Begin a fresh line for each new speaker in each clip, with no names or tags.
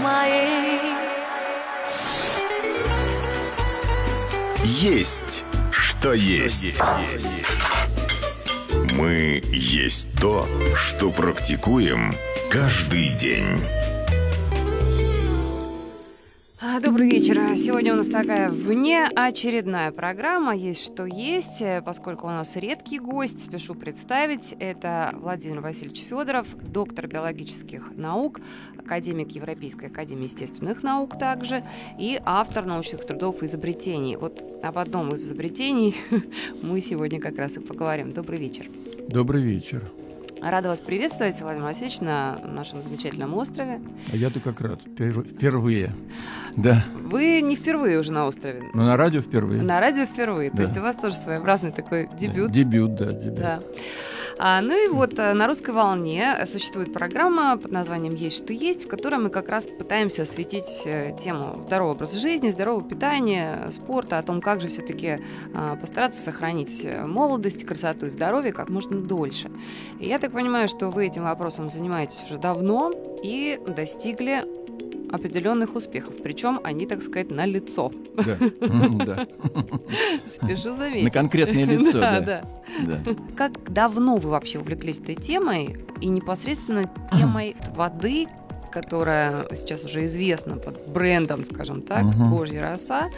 моей.
Есть, что есть. Мы есть то, что практикуем каждый день.
Добрый вечер. Сегодня у нас такая внеочередная программа «Есть что есть», э, поскольку у нас редкий гость, спешу представить. Это Владимир Васильевич Федоров, доктор биологических наук, академик Европейской академии естественных наук также и автор научных трудов и изобретений. Вот об одном из изобретений мы сегодня как раз и поговорим. Добрый вечер.
Добрый вечер.
Рада вас приветствовать, Владимир Васильевич, на нашем замечательном острове.
А я-то как рад. Пер- Впервые. Да.
Вы не впервые уже на острове.
Но на радио впервые.
На радио впервые. То
Да.
есть у вас тоже своеобразный такой дебют.
Да, Дебют, да, дебют.
Да. А, ну и вот э, на русской волне существует программа под названием «Есть что есть», в которой мы как раз пытаемся осветить э, тему здорового образа жизни, здорового питания, спорта, о том, как же все-таки постараться сохранить э, молодость, красоту и здоровье как можно дольше. И я так понимаю, что вы этим вопросом занимаетесь уже давно и достигли определенных успехов. Причем они, так сказать, на лицо.
Да.
Спешу заметить.
На конкретное лицо,
Да,
да.
Как давно вы вообще увлеклись этой темой и непосредственно темой воды, которая сейчас уже известна под брендом, скажем так,
Мгм.
Божья роса.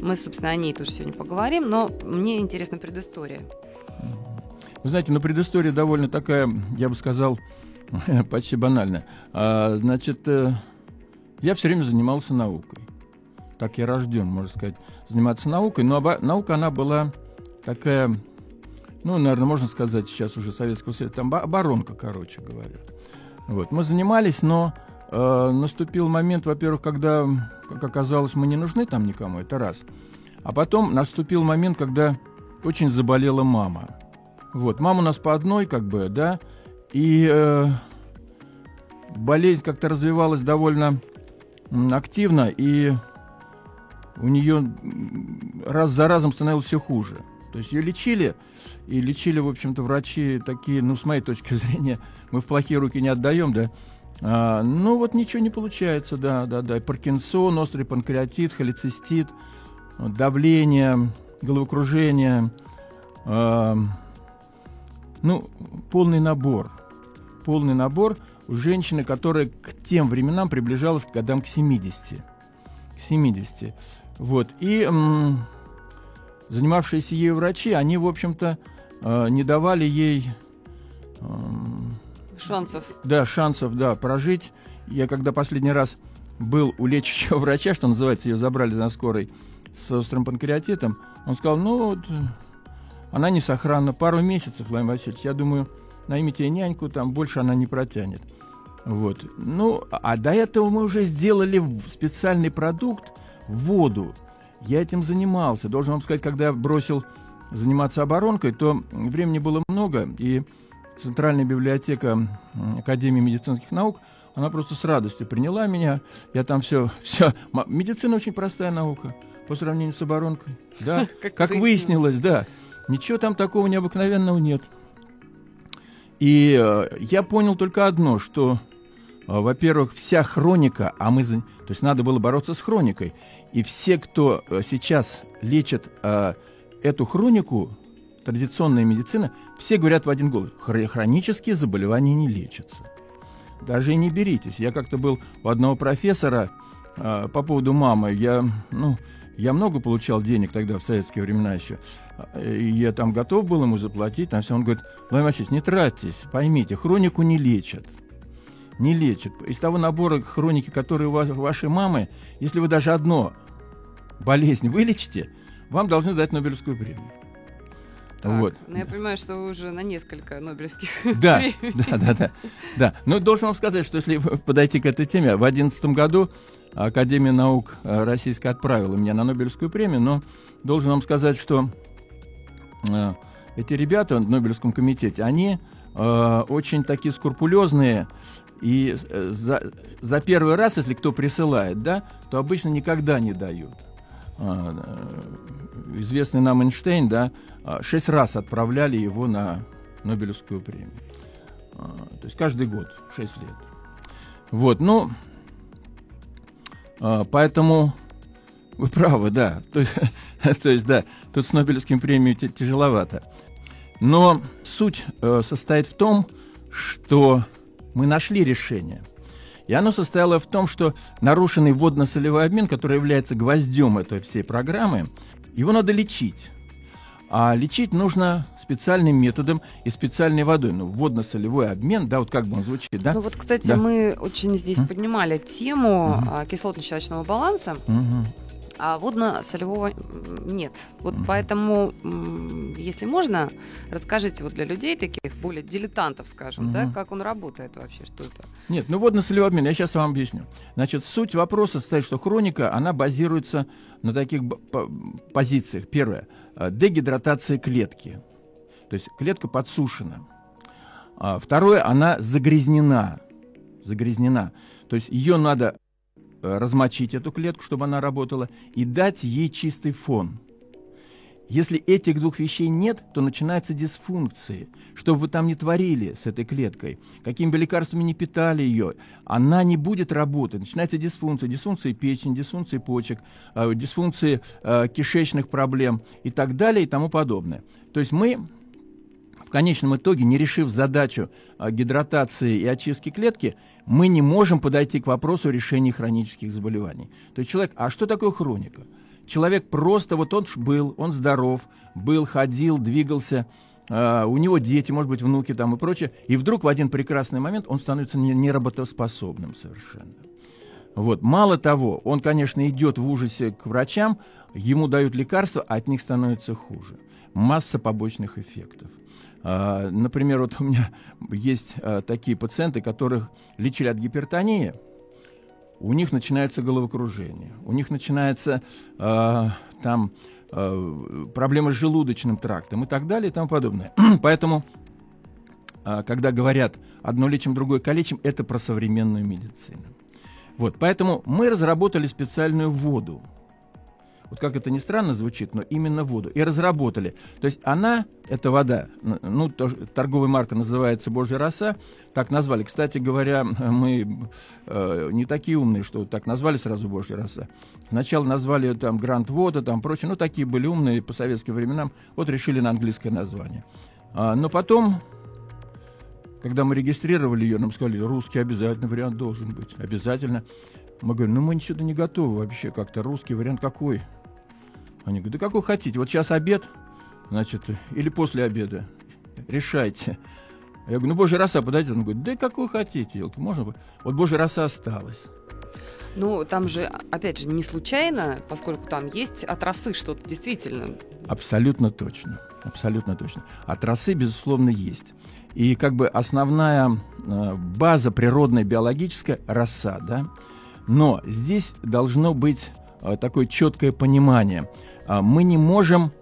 Мы, собственно, о ней тоже сегодня поговорим, но мне интересна предыстория.
Вы знаете, ну предыстория довольно такая, я бы сказал, почти банальная. А, значит, э, я все время занимался наукой. Так я рожден, можно сказать, заниматься наукой. Но оба- наука, она была такая, ну, наверное, можно сказать сейчас уже Советского Союза, там оборонка, короче говоря. Вот. Мы занимались, но э, наступил момент, во-первых, когда, как оказалось, мы не нужны там никому, это раз. А потом наступил момент, когда очень заболела мама. Вот, мама у нас по одной, как бы, да, и э, болезнь как-то развивалась довольно активно, и у нее раз за разом становилось все хуже. То есть ее лечили, и лечили, в общем-то, врачи такие, ну, с моей точки зрения, мы в плохие руки не отдаем, да. А, ну, вот ничего не получается, да, да, да. Паркинсон, острый панкреатит, холецистит, давление, головокружение, а, ну, полный набор. Полный набор у женщины, которая к тем временам приближалась к годам к 70. К 70. Вот. И м, занимавшиеся ею врачи, они, в общем-то, э, не давали ей м,
Шансов.
да, шансов, да, прожить. Я когда последний раз был у лечащего врача, что называется, ее забрали на скорой с острым панкреатитом, он сказал, ну, вот, э, она не сохранна, пару месяцев, Владимир Васильевич, я думаю, наймите няньку, там больше она не протянет. Вот. Ну, а до этого мы уже сделали специальный продукт, воду. Я этим занимался. Должен вам сказать, когда я бросил заниматься оборонкой, то времени было много, и Центральная библиотека Академии медицинских наук, она просто с радостью приняла меня. Я там все, все. Медицина очень простая наука по сравнению с оборонкой. Да,
Как
как
выяснилось,
да. Ничего там такого необыкновенного нет. И э, я понял только одно, что, э, во-первых, вся хроника, а мы, то есть надо было бороться с хроникой, и все, кто э, сейчас лечат э, эту хронику, традиционная медицина, все говорят в один голос, «Хр- хронические заболевания не лечатся. Даже и не беритесь. Я как-то был у одного профессора э, по поводу мамы. Я, ну, я много получал денег тогда, в советские времена еще. Э, И я там готов был ему заплатить. Там все. Он говорит, Владимир Васильевич, не тратьтесь, поймите, хронику не лечат. Не лечат. Из того набора хроники, которые у вас, у вашей мамы, если вы даже одно болезнь вылечите, вам должны дать Нобелевскую премию. Вот.
Ну, я понимаю, что уже на несколько Нобелевских
Да,
премий.
да, да, да, да. Но должен вам сказать, что если подойти к этой теме, в 2011 году Академия наук э, российская отправила меня на Нобелевскую премию, но должен вам сказать, что э, эти ребята в Нобелевском комитете, они э, очень такие скрупулезные, и за, за первый раз, если кто присылает, да, то обычно никогда не дают. А, известный нам Эйнштейн, да, шесть раз отправляли его на Нобелевскую премию. А, То есть каждый год, 6 лет. Вот, ну, А, поэтому вы правы, да. То, то есть, да, тут с Нобелевским премией тяжеловато. Но суть э, состоит в том, что мы нашли решение. И оно состояло в том, что нарушенный водно-солевой обмен, который является гвоздем этой всей программы, его надо лечить. А лечить нужно специальным методом и специальной водой. Ну, водно-солевой обмен, да, вот как бы он звучит, да?
Ну вот, кстати,
да.
мы очень здесь mm? поднимали тему mm-hmm. кислотно-щелочного баланса. Mm-hmm а водно-солевого нет. Вот mm-hmm. поэтому, если можно, расскажите вот для людей таких, более дилетантов, скажем, mm-hmm. да, как он работает вообще, что это?
Нет, ну водно-солевой обмен, я сейчас вам объясню. Значит, суть вопроса состоит, что хроника, она базируется на таких позициях. Первое, э, дегидратация клетки, то есть клетка подсушена. А второе, она загрязнена, загрязнена. То есть ее надо размочить эту клетку, чтобы она работала, и дать ей чистый фон. Если этих двух вещей нет, то начинаются дисфункции. Что бы вы там ни творили с этой клеткой, какими бы лекарствами ни питали ее, она не будет работать. Начинается дисфункция, дисфункции печени, дисфункции почек, э, дисфункции э, кишечных проблем и так далее и тому подобное. То есть мы в конечном итоге, не решив задачу гидратации и очистки клетки, мы не можем подойти к вопросу решения хронических заболеваний. То есть человек, а что такое хроника? Человек просто, вот он был, он здоров, был, ходил, двигался, Uh, у него дети, может быть, внуки там и прочее, и вдруг в один прекрасный момент он становится неработоспособным совершенно. Вот. Мало того, он, конечно, идет в ужасе к врачам, ему дают лекарства, а от них становится хуже. Масса побочных эффектов. А, например, вот у меня есть а, такие пациенты, которых лечили от гипертонии, у них начинается головокружение, у них начинается э, там проблемы с желудочным трактом и так далее и тому подобное. Поэтому, когда говорят одно лечим, другое калечим, это про современную медицину. Вот, поэтому мы разработали специальную воду, вот как это ни странно звучит, но именно воду, и разработали. То есть она, эта вода, ну, то, торговая марка называется «Божья роса», так назвали. Кстати говоря, мы э, не такие умные, что так назвали сразу «Божья роса». Сначала назвали там «Грант Вода», там прочее, ну, такие были умные по советским временам, вот решили на английское название. А, но потом когда мы регистрировали ее, нам сказали, русский обязательно вариант должен быть. Обязательно. Мы говорим, ну мы ничего не готовы вообще как-то. Русский вариант какой? Они говорят, да какой хотите. Вот сейчас обед, значит, или после обеда. Решайте. Я говорю, ну божья роса подойдет. Он говорит, да какой хотите. Говорю, можно? Вот божья роса осталась.
Ну, там же, опять же, не случайно, поскольку там есть от росы что-то действительно.
Абсолютно точно. Абсолютно точно. От росы, безусловно, есть. И как бы основная э, база природная, биологическая – роса, да? Но здесь должно быть э, такое четкое понимание – а, мы не можем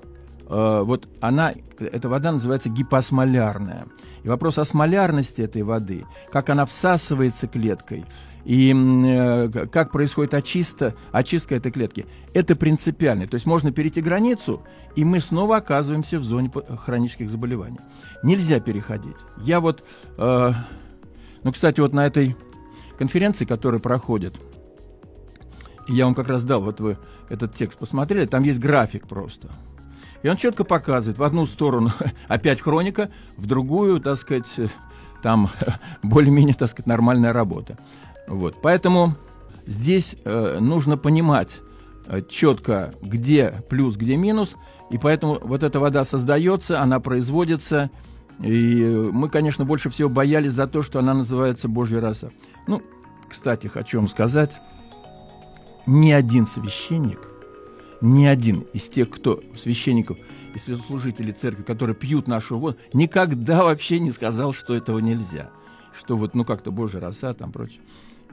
э, вот она, эта вода называется гипосмолярная. И вопрос о смолярности этой воды, как она всасывается клеткой, и э, как происходит очистка, очистка этой клетки, это принципиально. То есть можно перейти границу, и мы снова оказываемся в зоне хронических заболеваний. Нельзя переходить. Я вот, э, ну, кстати, вот на этой конференции, которая проходит, я вам как раз дал, вот вы этот текст посмотрели, там есть график просто. И он четко показывает, в одну сторону опять хроника, в другую, так сказать, там более-менее, так сказать, нормальная работа. Вот. Поэтому здесь э, нужно понимать э, четко, где плюс, где минус, и поэтому вот эта вода создается, она производится, и мы, конечно, больше всего боялись за то, что она называется Божья раса. Ну, кстати, хочу вам сказать, ни один священник, ни один из тех, кто священников и священнослужителей церкви, которые пьют нашу воду, никогда вообще не сказал, что этого нельзя. Что вот, ну, как-то Божья роса, там прочее.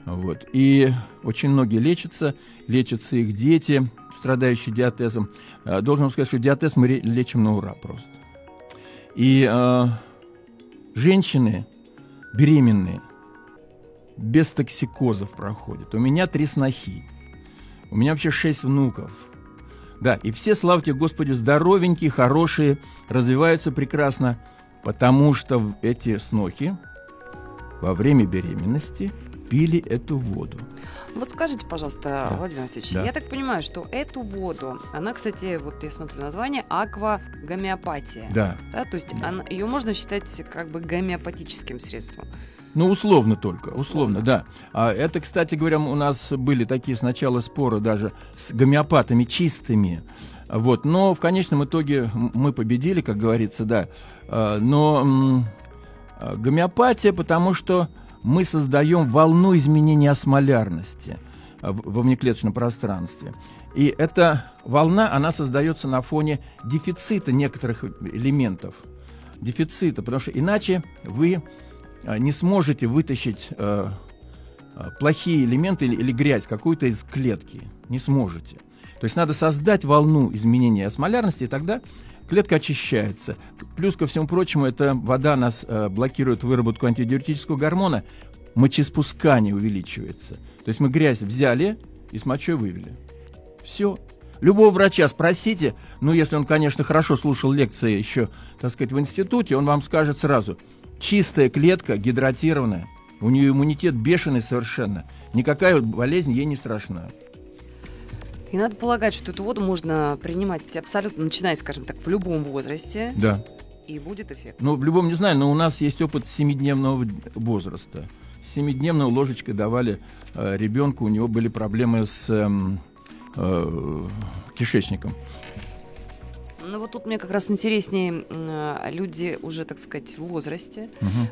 Вот. И очень многие лечатся, лечатся их дети, страдающие диатезом. А, должен вам сказать, что диатез мы лечим на ура просто. И э, женщины беременные без токсикозов проходят. У меня три снохи. У меня вообще шесть внуков. Да, и все, славьте Господи, здоровенькие, хорошие, развиваются прекрасно, потому что эти снохи во время беременности пили эту воду.
Вот скажите, пожалуйста,
Да.
Владимир Васильевич,
Да.
я так понимаю, что эту воду, она, кстати, вот я смотрю название, аквагомеопатия.
Да.
Да, то есть
Да.
ее можно считать как бы гомеопатическим средством.
Ну, условно только, условно,
Условно.
да. А это, кстати говоря, у нас были такие сначала споры даже с гомеопатами чистыми. Вот, но в конечном итоге мы победили, как говорится, да. А, Но а, гомеопатия, потому что мы создаем волну изменения осмолярности во внеклеточном пространстве. И эта волна, она создается на фоне дефицита некоторых элементов. Дефицита, потому что иначе вы не сможете вытащить э, а, плохие элементы или, или грязь какую-то из клетки. Не сможете. То есть надо создать волну изменения осмолярности, и тогда клетка очищается. Плюс ко всему прочему, эта вода нас э, блокирует выработку антидиуретического гормона, мочеспускание увеличивается. То есть мы грязь взяли и с мочой вывели. Все. Любого врача спросите, ну, если он, конечно, хорошо слушал лекции еще, так сказать, в институте, он вам скажет сразу, чистая клетка, гидратированная, у нее иммунитет бешеный совершенно. Никакая болезнь ей не страшна.
И надо полагать, что эту воду можно принимать абсолютно, начиная, скажем так, в любом возрасте,
Да.
и будет эффект.
Ну, в любом, не знаю, но у нас есть опыт семидневного возраста. Семидневную ложечкой давали э, ребенку, у него были проблемы с эм, э, кишечником.
Ну вот тут мне как раз интереснее м, люди уже, так сказать, в возрасте,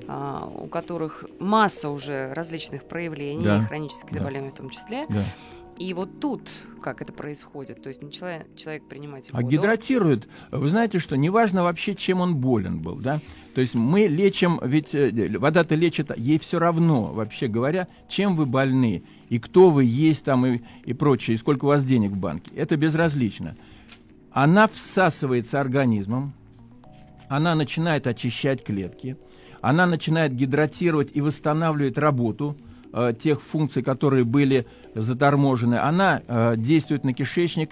а, у которых масса уже различных проявлений,
Да.
хронических
Да.
заболеваний в том числе.
Да.
И вот тут как это происходит? То есть не человек, человек принимать
А
воду.
гидратирует, вы знаете, что неважно вообще, чем он болен был, да? То есть мы лечим, ведь э, вода-то лечит, ей все равно, вообще говоря, чем вы больны, и кто вы есть там, и, и прочее, и сколько у вас денег в банке. Это безразлично. Она всасывается организмом, она начинает очищать клетки, она начинает гидратировать и восстанавливать работу э, тех функций, которые были заторможены. Она э, действует на кишечник,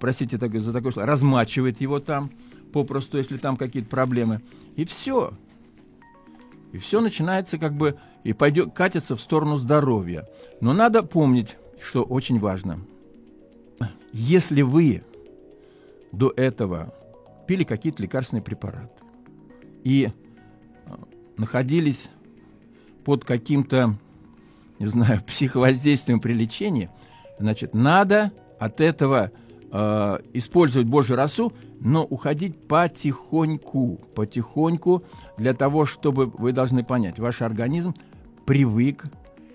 простите так- за такое слово, размачивает его там, попросту, если там какие-то проблемы. И все. И все начинается как бы, и пойдет, катится в сторону здоровья. Но надо помнить, что очень важно. Если вы до этого пили какие-то лекарственные препараты. И э, находились под каким-то, не знаю, психовоздействием при лечении, значит, надо от этого э, использовать Божью росу, но уходить потихоньку, потихоньку, для того, чтобы вы должны понять, ваш организм привык,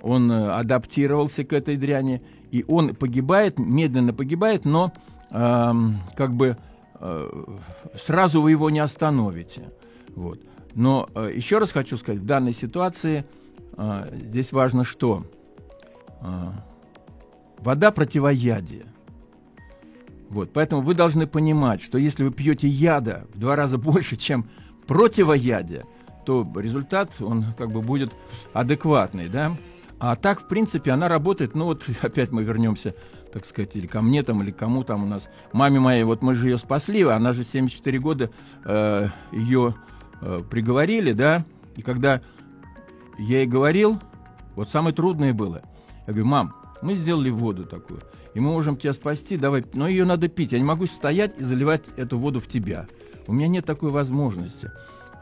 он э, адаптировался к этой дряни, и он погибает, медленно погибает, но эм, как бы э, сразу вы его не остановите. Вот. Но э, еще раз хочу сказать, в данной ситуации э, здесь важно что? Э, вода противоядие. Вот, поэтому вы должны понимать, что если вы пьете яда в два раза больше, чем противоядие, то результат, он как бы будет адекватный, да? А так, в принципе, она работает, ну вот опять мы вернемся, так сказать, или ко мне там, или кому там у нас. Маме моей, вот мы же ее спасли, она же в 74 года э, ее э, приговорили, да? И когда я ей говорил, вот самое трудное было, я говорю, мам, мы сделали воду такую, и мы можем тебя спасти, давай, но ее надо пить, я не могу стоять и заливать эту воду в тебя. У меня нет такой возможности.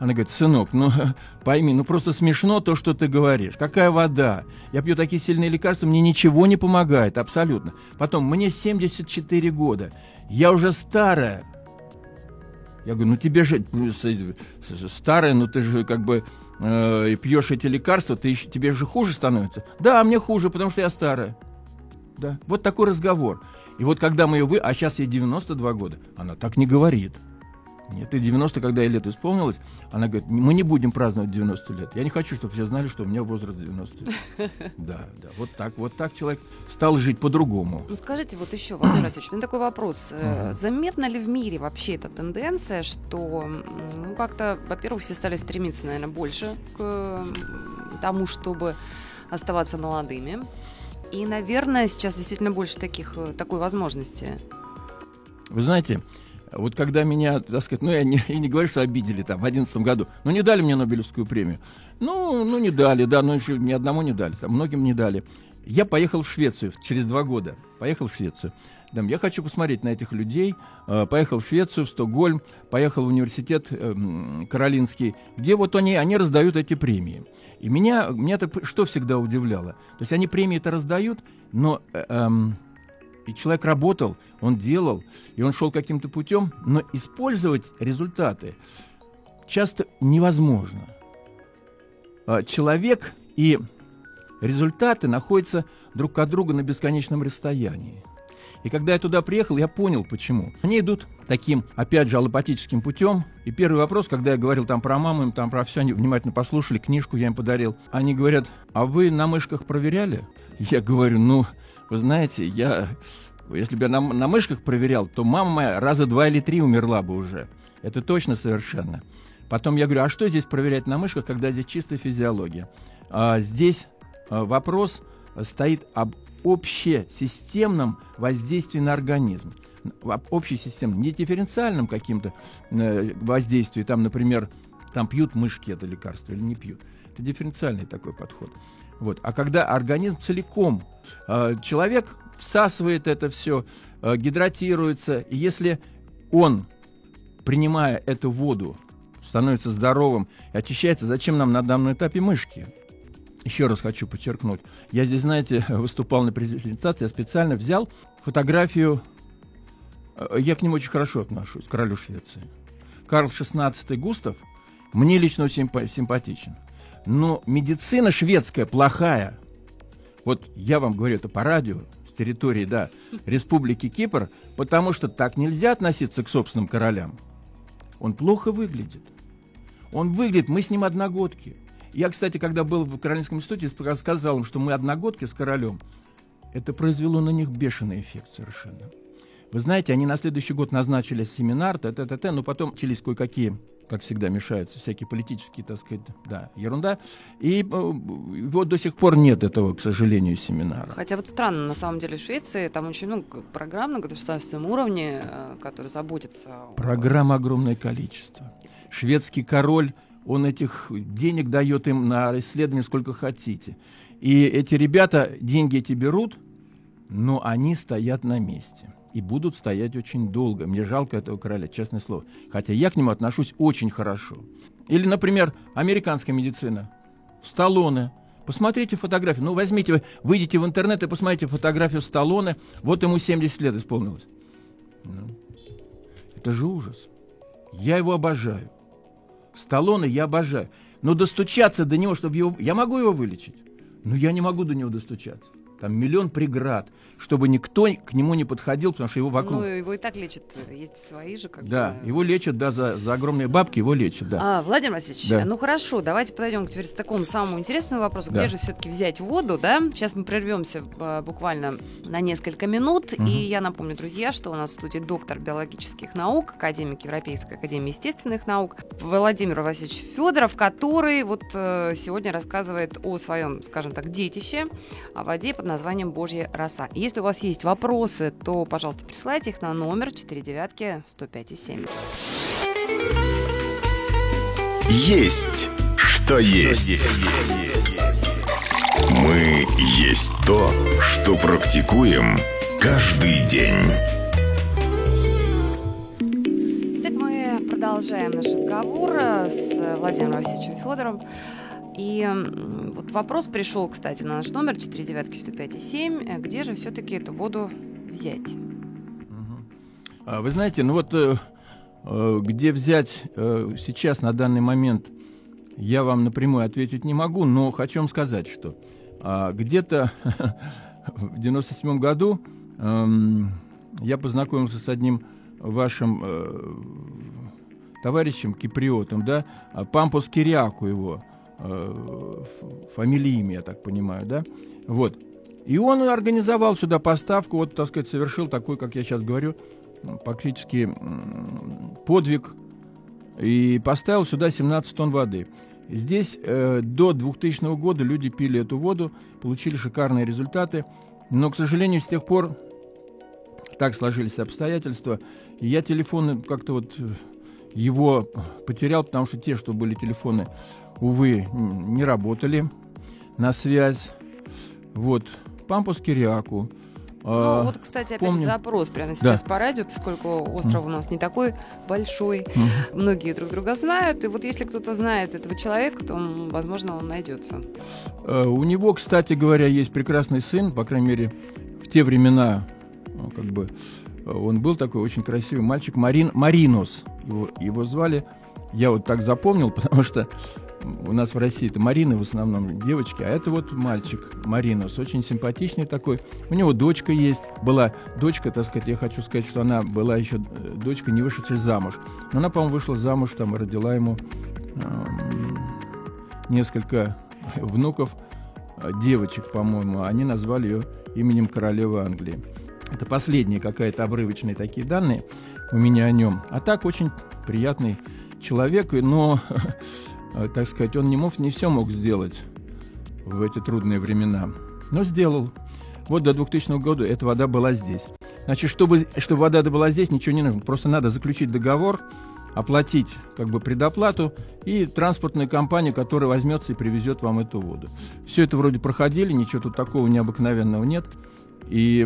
Она говорит, сынок, ну пойми, ну просто смешно то, что ты говоришь. Какая вода? Я пью такие сильные лекарства, мне ничего не помогает, абсолютно. Потом, мне 74 года, я уже старая. Я говорю, ну тебе же ну, старая, ну ты же как бы э, пьешь эти лекарства, ты тебе же хуже становится. Да, мне хуже, потому что я старая. Да, вот такой разговор. И вот когда мы ее вы, а сейчас ей 92 года, она так не говорит. Нет, и 90, когда ей лет исполнилось, она говорит, мы не будем праздновать 90 лет. Я не хочу, чтобы все знали, что у меня возраст 90 лет. Да, да, вот так, вот так человек стал жить по-другому.
Ну скажите вот еще, Владимир Васильевич, у меня такой вопрос. Э,
Ага.
Заметна ли в мире вообще эта тенденция, что, ну как-то, во-первых, все стали стремиться, наверное, больше к тому, чтобы оставаться молодыми. И, наверное, сейчас действительно больше таких, э, такой возможности.
Вы знаете, Вот когда меня, так сказать, ну я не, я не говорю, что обидели там в одиннадцатом году, но не дали мне Нобелевскую премию. Ну, ну не дали, да, но еще ни одному не дали, там многим не дали. Я поехал в Швецию через два года. Поехал в Швецию. Там, я хочу посмотреть на этих людей. Э, поехал в Швецию, в Стокгольм, поехал в университет э, Каролинский, где вот они, они раздают эти премии. И меня, меня так что всегда удивляло? То есть они премии это раздают, но э, э, и человек работал, он делал, и он шел каким-то путем, но использовать результаты часто невозможно. Э, человек и результаты находятся друг от друга на бесконечном расстоянии. И когда я туда приехал, я понял, почему. Они идут таким, опять же, аллопатическим путем. И первый вопрос, когда я говорил там про маму, им там про все, они внимательно послушали, книжку я им подарил. Они говорят, а вы на мышках проверяли? Я говорю, ну, вы знаете, я... Если бы я на, на мышках проверял, то мама моя раза два или три умерла бы уже. Это точно совершенно. Потом я говорю, а что здесь проверять на мышках, когда здесь чистая физиология? А, здесь а, вопрос стоит об общесистемном воздействии на организм. Общесистемном, не дифференциальном каким-то э, воздействии. Там, например, там пьют мышки это лекарство или не пьют. Это дифференциальный такой подход. Вот. А когда организм целиком, э, человек всасывает это все, э, гидратируется, и если он, принимая эту воду, становится здоровым и очищается, зачем нам на данном этапе мышки? Еще раз хочу подчеркнуть, я здесь, знаете, выступал на презентации, я специально взял фотографию, э, я к нему очень хорошо отношусь, королю Швеции. Карл XVI Густав мне лично очень симпатичен. Но медицина шведская плохая. Вот я вам говорю это по радио, с территории, да, Республики Кипр, потому что так нельзя относиться к собственным королям. Он плохо выглядит. Он выглядит, мы с ним одногодки. Я, кстати, когда был в Каролинском институте, сказал им, что мы одногодки с королем. Это произвело на них бешеный эффект совершенно. Вы знаете, они на следующий год назначили семинар, т-т-т-т, но потом начались кое-какие, как всегда, мешаются всякие политические, так сказать, да, ерунда. И э, вот до сих пор нет этого, к сожалению, семинара.
Хотя вот странно, на самом деле, в Швеции там очень много программ на государственном уровне, э, которые заботятся...
Программ огромное количество. Шведский король он этих денег дает им на исследование сколько хотите. И эти ребята деньги эти берут, но они стоят на месте. И будут стоять очень долго. Мне жалко этого короля, честное слово. Хотя я к нему отношусь очень хорошо. Или, например, американская медицина. Сталлоне. Посмотрите фотографию. Ну, возьмите, выйдите в интернет и посмотрите фотографию Сталлоне. Вот ему 70 лет исполнилось. Ну, это же ужас. Я его обожаю. Сталлоне я обожаю. Но достучаться до него, чтобы его... Я могу его вылечить, но я не могу до него достучаться. Там миллион преград, чтобы никто к нему не подходил, потому что его вокруг...
Ну, его и так лечат, есть свои же как
Да, бы... его лечат, да, за, за огромные бабки его лечат, да.
А, Владимир Васильевич, да. ну хорошо, давайте подойдем теперь к такому самому интересному вопросу. Да. Где же все-таки взять воду, да? Сейчас мы прервемся а, буквально на несколько минут. Угу. И я напомню, друзья, что у нас в студии доктор биологических наук, академик Европейской академии естественных наук Владимир Васильевич Федоров, который вот э, сегодня рассказывает о своем, скажем так, детище, о воде под названием «Божья роса». Если у вас есть вопросы, то, пожалуйста, присылайте их на номер 49 105 7.
Есть что есть. Мы есть то, что практикуем каждый день.
Итак, мы продолжаем наш разговор с Владимиром Васильевичем Федором. И вот вопрос пришел, кстати, на наш номер 495 э, Где же все-таки эту воду взять?
А, вы знаете, ну вот э, э, где взять сейчас, на данный момент, я вам напрямую ответить не могу, но хочу вам сказать, что а, где-то в 97 году эм, я познакомился с одним вашим товарищем, киприотом, да, Пампус Кириаку его, фамилиями, я так понимаю, да? Вот. И он организовал сюда поставку, вот, так сказать, совершил такой, как я сейчас говорю, практически подвиг и поставил сюда 17 тонн воды. Здесь э, до 2000 года люди пили эту воду, получили шикарные результаты, но, к сожалению, с тех пор так сложились обстоятельства. Я телефоны как-то вот э, его потерял, потому что те, что были телефоны, увы, не работали на связь. Вот, Пампус Кириаку.
Ну, а, вот, кстати, опять помню. же запрос прямо сейчас да. по радио, поскольку остров у нас не такой большой, mm. многие друг друга знают, и вот если кто-то знает этого человека, то, возможно, он найдется.
Uh, у него, кстати говоря, есть прекрасный сын, по крайней мере, в те времена, ну, как бы, он был такой очень красивый мальчик, Марин, Маринус его, его звали. Я вот так запомнил, потому что у нас в России это Марины в основном девочки, а это вот мальчик Маринус, очень симпатичный такой. У него дочка есть, была дочка, так сказать, я хочу сказать, что она была еще э, дочка, не вышедшая замуж. Но она, по-моему, вышла замуж там родила ему э, несколько внуков, э, девочек, по-моему. Они назвали ее именем королевы Англии. Это последние какая-то обрывочные такие данные у меня о нем. А так очень приятный человек, но Э, так сказать, он не, мог, не все мог сделать в эти трудные времена, но сделал. Вот до 2000 года эта вода была здесь. Значит, чтобы, чтобы вода была здесь, ничего не нужно. Просто надо заключить договор, оплатить как бы предоплату и транспортную компанию, которая возьмется и привезет вам эту воду. Все это вроде проходили, ничего тут такого необыкновенного нет. И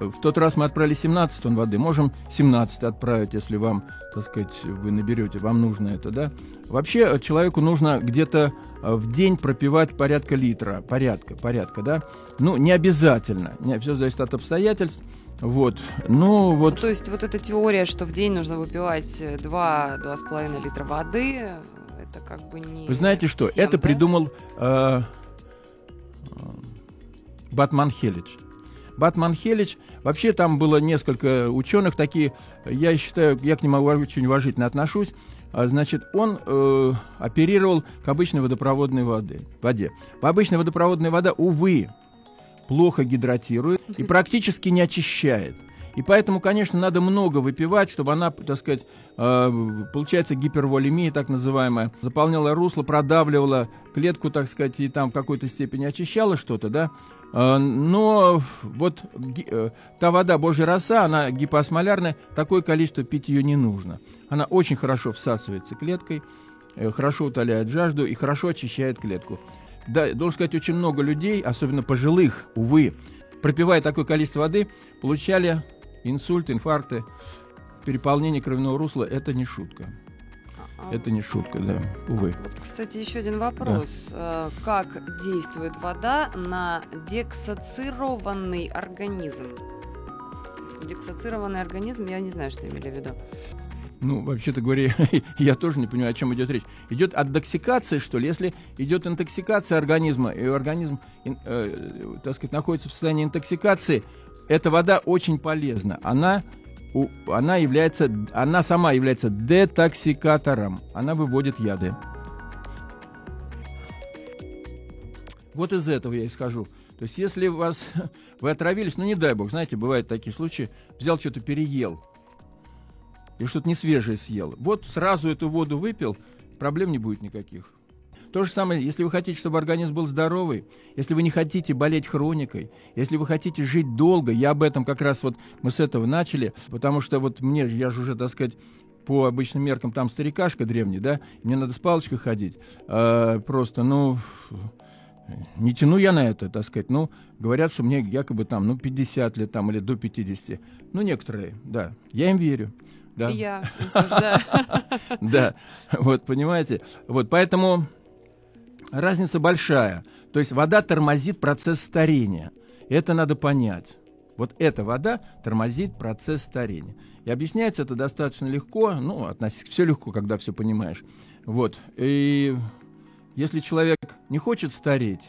в тот раз мы отправили 17 тонн воды, можем 17 отправить, если вам, так сказать, вы наберете, вам нужно это, да. Вообще человеку нужно где-то э, в день пропивать порядка литра, порядка, порядка, да. Ну, не обязательно, не, все зависит от обстоятельств. Вот, ну вот. Ну,
то есть вот эта теория, что в день нужно выпивать 2-2,5 литра воды, это как бы не...
Вы знаете что, всем, это да? придумал э, э, Батман Хелич. Батман Хелич. Вообще там было несколько ученых, такие, я считаю, я к нему очень уважительно отношусь. А, значит, он э, оперировал к обычной водопроводной воде, воде. Обычная водопроводная вода, увы, плохо гидратирует и практически не очищает. И поэтому, конечно, надо много выпивать, чтобы она, так сказать, э, получается гиперволемия так называемая, заполняла русло, продавливала клетку, так сказать, и там в какой-то степени очищала что-то, да. Э, но вот э, та вода Божья роса, она гипоосмолярная, такое количество пить ее не нужно. Она очень хорошо всасывается клеткой, э, хорошо утоляет жажду и хорошо очищает клетку. Да, должен сказать, очень много людей, особенно пожилых, увы, пропивая такое количество воды, получали инсульт, инфаркты, переполнение кровяного русла – это не шутка. Это не шутка, да, увы.
Вот, кстати, еще один вопрос. Да. Э, как действует вода на дексоцированный организм? Дексоцированный организм, я не знаю, что имели в виду.
Ну, вообще-то говоря, я тоже не понимаю, о чем идет речь. Идет от доксикации, что ли? Если идет интоксикация организма, и организм, э, так сказать, находится в состоянии интоксикации, эта вода очень полезна. Она, она, является, она сама является детоксикатором. Она выводит яды. Вот из этого я исхожу. То есть, если вас, вы отравились, ну не дай бог, знаете, бывают такие случаи, взял что-то, переел, и что-то не свежее съел. Вот сразу эту воду выпил, проблем не будет никаких. То же самое, если вы хотите, чтобы организм был здоровый, если вы не хотите болеть хроникой, если вы хотите жить долго, я об этом как раз вот мы с этого начали, потому что вот мне, я же уже, так сказать, по обычным меркам там старикашка древний, да, мне надо с палочкой ходить. А, просто, ну, не тяну я на это, так сказать. Ну, говорят, что мне якобы там, ну, 50 лет там или до 50. Ну, некоторые, да. Я им верю. Да.
я да.
Да, вот, понимаете. Вот, поэтому разница большая. То есть вода тормозит процесс старения. Это надо понять. Вот эта вода тормозит процесс старения. И объясняется это достаточно легко, ну, относительно все легко, когда все понимаешь. Вот. И если человек не хочет стареть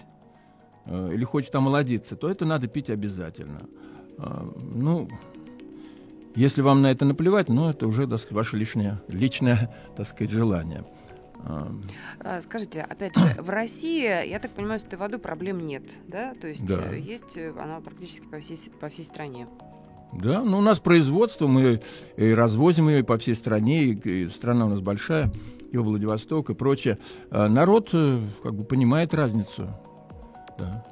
э, или хочет омолодиться, то это надо пить обязательно. Э, ну, если вам на это наплевать, ну, это уже, так сказать, ваше лишнее, личное, так сказать, желание.
А, скажите, опять же, в России, я так понимаю, с этой водой проблем нет, да? То есть да. Э, есть э, она практически по всей, по всей стране.
Да, ну у нас производство, мы и развозим ее по всей стране, и, и страна у нас большая, и Владивосток, и прочее. А народ э, как бы понимает разницу, да,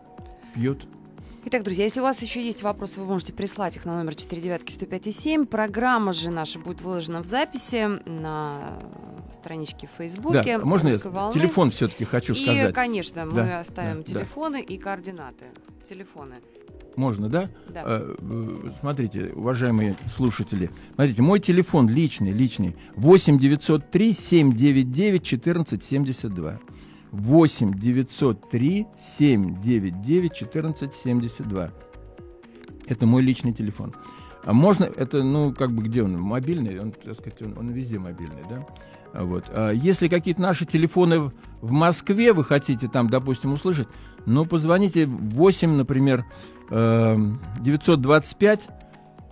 пьет.
Итак, друзья, если у вас еще есть вопросы, вы можете прислать их на номер 495-105-7. Программа же наша будет выложена в записи на страничке в Фейсбуке.
Да, можно я
«Русской волны».
телефон все-таки хочу
И,
сказать?
конечно, мы
Да,
оставим
да, да.
телефоны и координаты. Телефоны.
Можно, да?
Да.
Э, Смотрите, уважаемые слушатели, смотрите, мой телефон личный, личный, 8 903 799 1472. 8 903 799 1472. Это мой личный телефон. А можно, это, ну, как бы, где он? Мобильный? Он, так сказать, он, он везде мобильный, да? Вот. А если какие-то наши телефоны в- Москве вы хотите там, допустим, услышать, ну, позвоните 8, например, эм, 925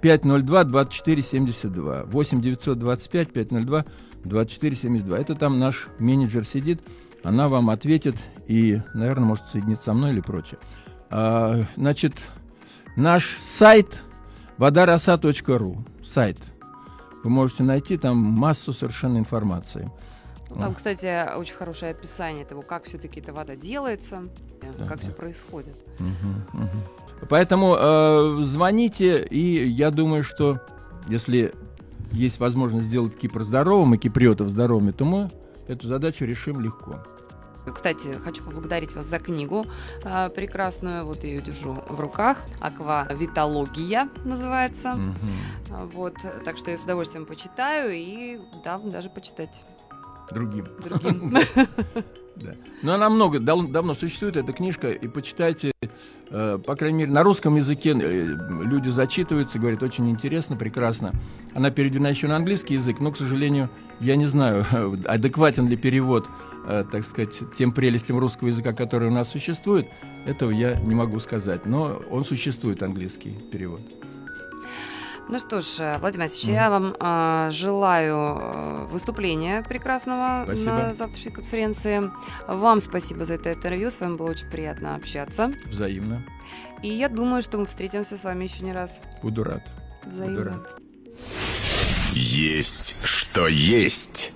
502 24 72. 8 925 502 24 72. Это там наш менеджер сидит, она вам ответит и, наверное, может соединиться со мной или прочее. А, значит, наш сайт водороса.ру. Сайт. Вы можете найти там массу совершенно информации.
Ну, Там, кстати, очень хорошее описание того, как все-таки эта вода делается, э,
Да,
как
да.
все происходит.
Мгм, мгм. Поэтому э, звоните, и я думаю, что если есть возможность сделать Кипр здоровым и киприотов здоровыми, то мы эту задачу решим легко.
Кстати, хочу поблагодарить вас за книгу э, прекрасную. Вот ее держу в руках. Аквавитология называется. А, Вот, так что я с удовольствием почитаю и дам даже почитать
Другим.
другим.
Да. Но она много, дал- давно существует эта книжка, и почитайте, э, по крайней мере, на русском языке э, люди зачитываются, говорят, очень интересно, прекрасно. Она переведена еще на английский язык, но, к сожалению, я не знаю, адекватен ли перевод, э, так сказать, тем прелестям русского языка, которые у нас существуют, этого я не могу сказать, но он существует, английский перевод.
Ну что ж, э, Владимир Васильевич,
Мгм.
я вам э, желаю э, выступления прекрасного
Спасибо.
на завтрашней конференции. Вам спасибо за это интервью. С вами было очень приятно общаться.
Взаимно.
И я думаю, что мы встретимся с вами еще не раз.
Буду рад. Буду
Взаимно.
рад.
Есть что есть.